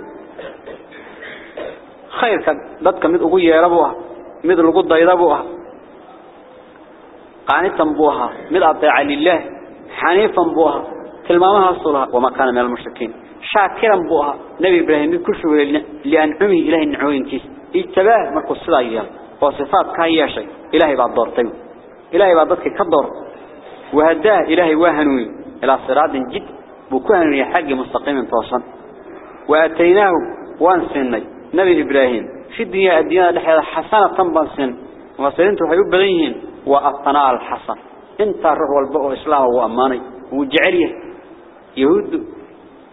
خير كددك مد أقول يا ربوها مد لقود ضيضبوها قانتا بوها مد أطيع لله. حنيفا بوها تلمامها الصلاة. وما كان من المشركين. شاكرا بوها نبي إبراهيم كل شيء لأنعمه إله النعوين كيس. اتباه مركو الصلاة إياه وصفات كايا شيء إلهي بعد دور طيب إلهي بعد ذلك كدور وهداه إلهي واهنوي إلى صراط جد بكوهن حق مستقيم توصل وأتيناه وانسني نبي إبراهيم. في الدنيا الدنيا لحيا حسنة تنبنسن وصلنتو حيوب بغيهن. وأطناء الحسن. انت الروح والبقى إسلام وأماني. وجعليه. يهود.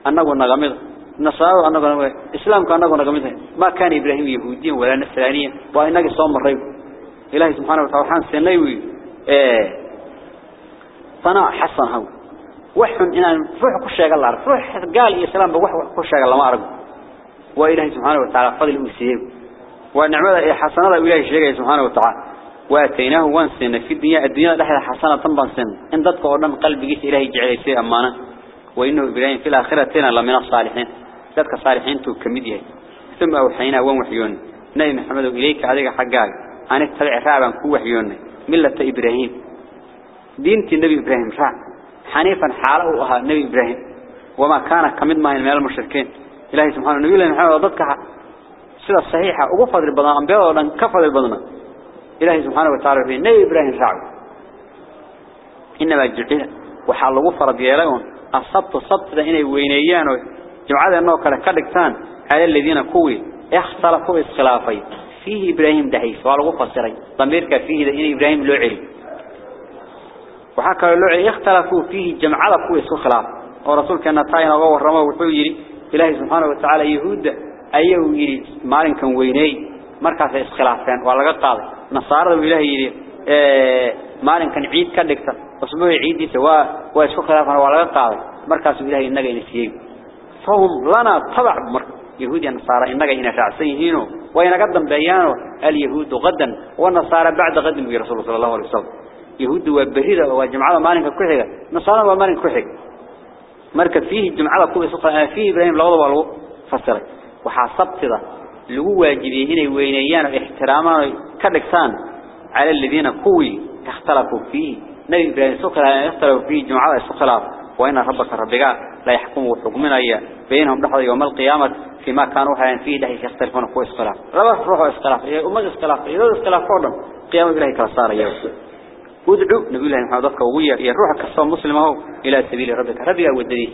أنه نغمض النصارى أنه إسلام كان أنه نقمته ما كان إبراهيم يهوديا ولا نسرانيا وإنك صوم الريب. إلهي سبحانه وتعالى سنوي. إيه. صنع حسن هو. وحن إن كل شيء قال الله. روح قال إسلام بوح شيء قال ما أعرف وإلهي سبحانه وتعالى فضل أسيه ونعمة حسنة إلهي شيء سبحانه وتعالى. واتيناه وانسن في الدنيا. الدنيا دحها حسنة بنسن إن ضدك ودم قلبك إلهي جعل شيء أمانة. وإنه إبراهيم في الآخرة لمن الصالحين. ذاتك الصالحين تكمديه ثم أوحينا ومحيون نبي محمد إليك عليك حقاك أن اتبع رعبا كوحيون ملة إبراهيم دينة النبي إبراهيم رعب حنيفا حاله أها النبي إبراهيم وما كان كمد ما من المشركين إلهي سبحانه النبي الله محمد ضدك سيدة الصحيحة وقفض البضان أنبياء ولن كفض البضان إلهي سبحانه وتعالى في النبي إبراهيم رعب إنما جعل وحال فرض يلون الصبت الصبت ده إني وينيان جمعة أنه كلا كدكتان. على الذين كوي اختلفوا اسخلافي فيه إبراهيم دحيس وعلى فسري ضميرك فيه إني إبراهيم لعلي وحكى اللعي اختلفوا فيه جمعة كوي اسخلاف ورسول كان أغوى الرمى وحيري إلهي سبحانه وتعالى يهود أيه يري. مالين كان ويني. مركز اسخلافين وعلى قاضي. نصارى إلهي يري. آه مالين كان عيد كدكتا أسبوع عيدي سواء ويسكو خلافنا. وعلى قاضي. مركز إلهي إنك إنسيين فهم لنا طبع مركز يهود النصارى إنك إن رعسيهينو وإن قدم بيانو اليهود غدا والنصارى بعد غد من رسول صلى الله عليه وسلم. يهود وبريدة وجمعة مالك كحية نصارى ومالك كحية مركز فيه الجمعة كوي سقى فيه إبراهيم لوضع والو فسر وحاسبت ذا. لو واجبين وينيان احتراما كدكسان. على الذين كوي اختلفوا فيه. نبي إبراهيم سقى اختلفوا فيه جمعة سقى وإن ربك ربك لا يحكم حكمنا بينهم لحظة يوم القيامة فيما كانوا حيان فيه ده يختلفون كوي اسخلاف ربا روحوا اسخلاف أمة اسخلاف إذا اسخلاف فورهم قيام إلهي كالصار يوم. ادعو. نبي الله محمد ضفك وغير يا روحك كصوم مسلم هو إلى سبيل ربك. ربك ودنيه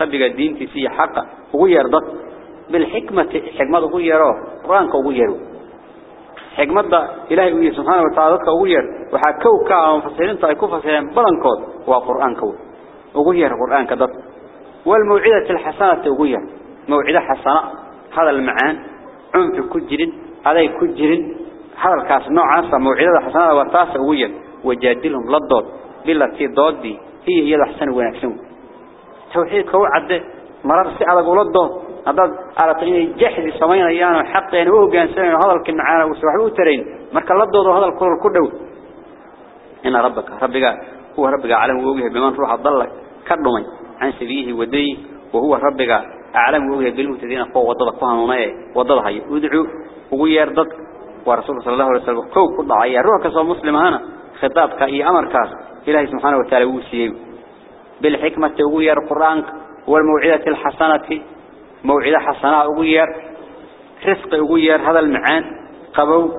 ربك الدين تسي حقا. وغير ضد بالحكمة حكمة غيره قرآنك وغيره حكمة ضد إلهي وغير سبحانه وتعالى ضفك وغير وحكوك ومفسرين طيكو فسرين بلنكود وقرآنك وغير قرآنك ضد والموعدة الحسنة وغير موعدة حسنة. هذا المعان. عنف كجر هذا كجر هذا الكاس نوع عصا. موعدة حسنة. وطاسة وغير وجادلهم للضوء بالتي ضادي هي هي الأحسن ونكسون. توحيد كو عد. مرر سي على قول الضوء. هذا على طين جحد سمين أيام حق يعني هو جان سمين. هذا الكلمة معانا وسبحانه ترين مرك اللضوء وهذا الكل كله. إن ربك. ربك. هو ربك. أعلم وجهه بمن روح ضلك كرمي عن سبيه وديه وهو ربك أعلم وجهه بالمتدين قوة وضلك فهم وما وضلها يدعو ويردد ورسول صلى الله عليه وسلم كو كل عيا روح كسو مسلم هنا خطابك أي أمر كاس. إلهي سبحانه وتعالى وسيه. بالحكمة وغير القرآن والموعدة الحسنة موعدة حسنة وغير رزق وغير هذا المعان. قبو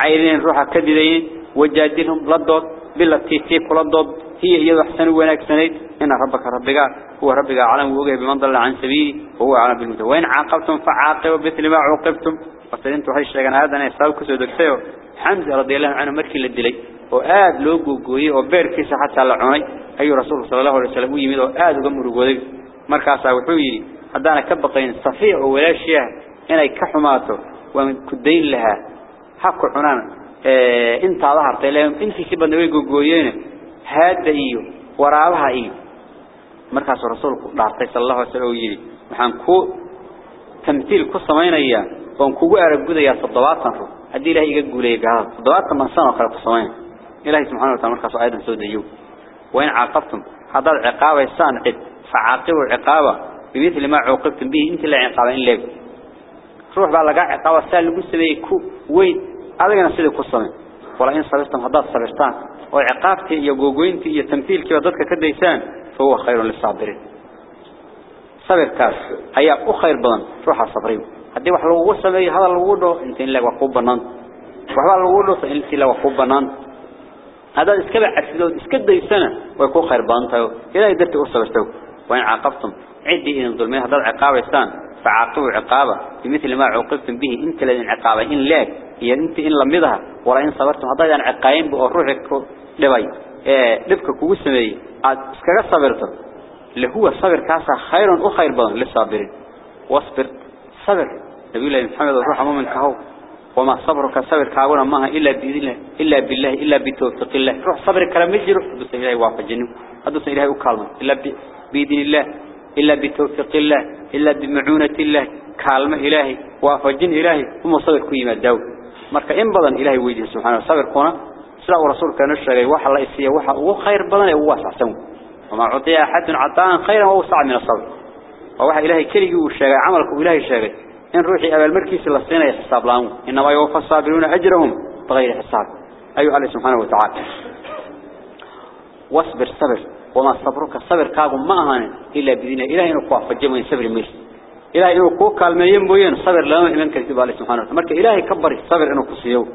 عيرين روحا كددين وجادلهم لدود بالتي تيك لدود هي هي أحسن وناك سنيد إن ربك ربك هو ربك عالم وغير بمن ضل عن سبيله وهو عالم بالمتوى وإن عاقبتم فعاقبوا مثل ما عوقبتم. فسلنتوا هاي الشيء هذا أنا يساوي كسو دكتيو حمزة رضي الله عنه مركي للدلي. وآد لو جوجوي وبير كيس حتى العوني أي رسول صلى الله عليه وسلم يميل وآد وجمر جودي مركز وحوي هذانا كبقين. صفيع ولا شيء. إن كحماته. ومن كدين لها. حق إيه انت ظهرت لهم. انت كبر نوي جوجويين هذا إيو ورابها إيو. مركز رسول الله صلى الله يجي محن كو تمثيل كصمين أيام وان كوغو أرقوديا صدواتن رو هدي إلهي يقولي قال صدواتن من سنة وقال قصوين إلهي سبحانه وتعالى مركز أيضا سود يو وإن عاقبتم هذا العقابة يسان عد فعاقبوا العقابة بمثل ما عوقبتم به. انت لا عقابة إن لك روح بقى لقاء عقابة سال أذن سيدك الصمت ولئن صلستم هذا صلستان وعقابك يجوجينك يتمثيلك وضدك كذا إنسان فهو خير للصابرين. صبر كاس هيا أخير بان روح الصبرين هدي وحلو وصل لي هذا الوضو أنت إلا وقوب بنان. وهذا الوضو أنت إلا وقوب بنان. هذا إسكب عسلو إسكب ذي سنة خير بان تاو إذا يدرت أصل استو وين عاقبتم. عدي إن ظلمي هذا العقاب إنسان فعاقبوا عقابه. بمثل ما عوقبتم به إنت لدي عقابه إن لاك iyo inta in lamidaha wala in sabartum hada aan ciqayn bu ruuxi ku dhibay ee dhibka kugu sameeyay aad iskaga sabirto خير أخير بدن للصابرين واصبر. صبر. نبي الله محمد الروح مؤمن كهو. وما صبرك صبر كاغونا ما إلا بإذن الله إلا بالله إلا بتوفيق الله. روح صبر كلام يجري هذا سيدي وافجنه هذا سيدي وكالمة. إلا بإذن الله إلا بتوفيق الله إلا بمعونة الله. كالمة إلهي وافجن إلهي. ثم صبر كيما الدول marka in badan ilaahay weydiin subhanahu sabirkuna sida uu rasuulka noo sheegay waxa la isiyo waxa ugu khayr badan ee ugu waasacsan wama udiya hadun ataan khayran wa sa'a min as-sabr waxa ilaahay kaligi uu sheegay amalku ilaahay sheegay in ruuxi abaal markiisa la siinayo xisaab laan inama yuwaffa sabiruna ajrahum bighayri hisab ayu allah subhanahu wa ta'ala wasbir sabr wama sabruka sabr kaagu ma ahan illa bidina ilaahay inuu ku afajimo sabr meesh إلهي إنه كو كالميين بوين صبر لما إيمان كرتب الله سبحانه وتعالى. مركا إلهي كبر صبر إنه كسيو.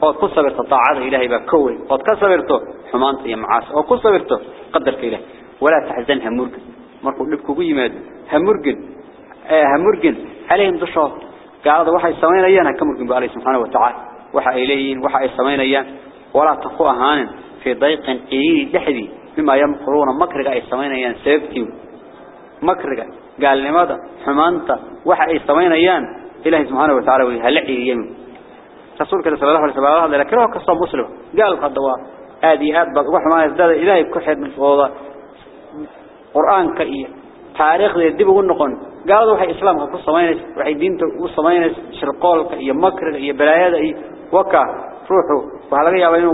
قد كو صبرت طاعة إلهي بكوي قد كصبرته حمانت يا أو كو صبرته قدرك إلهي. ولا تحزن همورجن مركو لبكو بيماد همورجن آه همورجن عليهم دشاط قاعد واحد يسمين أيانا كمورجن بالله سبحانه وتعالى. واحد إليين واحد يسمين أيان. ولا تقوى هان في ضيق إيه دحدي. بما يمقرون. مكرق أي سمين أيان. سيبتيو. مكرق قال لماذا حمانتا. وحي إيه يستوين ايان الله سبحانه وتعالى هل لحي اليمين رسولك صلى الله عليه وسلم لكنه قصه مسلم. قال قدوا هذه هذا وحما يزداد إلهي كحيد من فوضى. قرآن كئية تاريخ ذي الدب والنقون قال وحي إسلام قصه مينس وحي دينة قصه مينس شرقال كئية مكر كئية بلايا ذي وكا. فروحه وحلقية بينه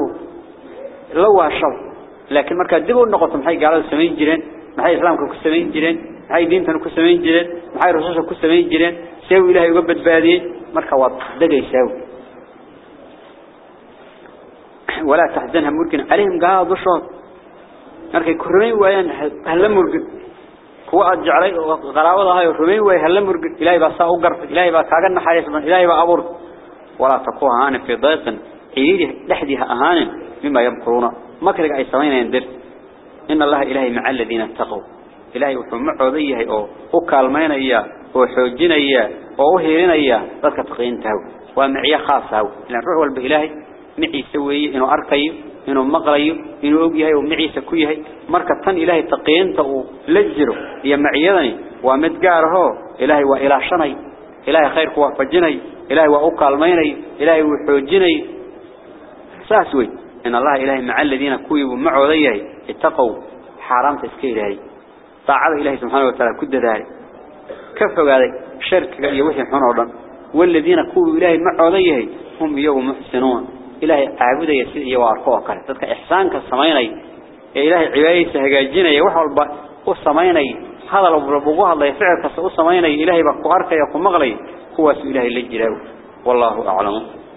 لوها الشر لكن مركز دب والنقون محي قال السمين جرين محي إسلام كو السمين جرين هاي دين تنو كسمين جيرين هاي رسوسه كسمين جيرين سيو إلهي يقبت بادي مركا واب دقي سيو. ولا تحزنها ممكن عليهم قاعد بشرط مركا كرمي وين هلا مرقب هو أجعلي غراوضة هاي كرمين وين هلا مرقب إلهي باسا أقرف إلهي باسا أقرنا حريص من إلهي بأبرد ولا تقوها أنا في ضيطا عيدي لحديها أهانا مما يمكرونه ما كرق أي سوين يندر. إن الله إلهي مع الذين اتقوا. إلهي وحوم عضيه أو هو كالمين إياه هو حوجين إياه وهو هيرين إياه ذلك تقينته ومعي خاصه لأن روح معي سويه إنه أرقيه إنه مغليه إنه أوقيه ومعي سكويه مركة تن إلهي تقينته لجره يا معيذني ومدقاره إلهي وإلاشني إلهي خير وفجني إلهي وأقال ميني إلهي وحوجني ساسوي إن الله إلهي مع الذين كويبوا معه ذيه اتقوا حرام تسكيري طاعة إلهي سبحانه وتعالى كد ذلك. كيف هذا شرك يوحي حنودا والذين كونوا إلهي معوذيه هم يوم محسنون. إلهي عابد يسير يواركوه كره تدك إحسانك السميني إلهي عباية سهجاجين يوحوا الب والسميني هذا لو ربوها الله يفعل كسو السميني إلهي بقوارك يقوم مغلي. هو إلهي اللي والله أعلم.